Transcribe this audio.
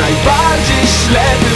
najbardziej ślepy.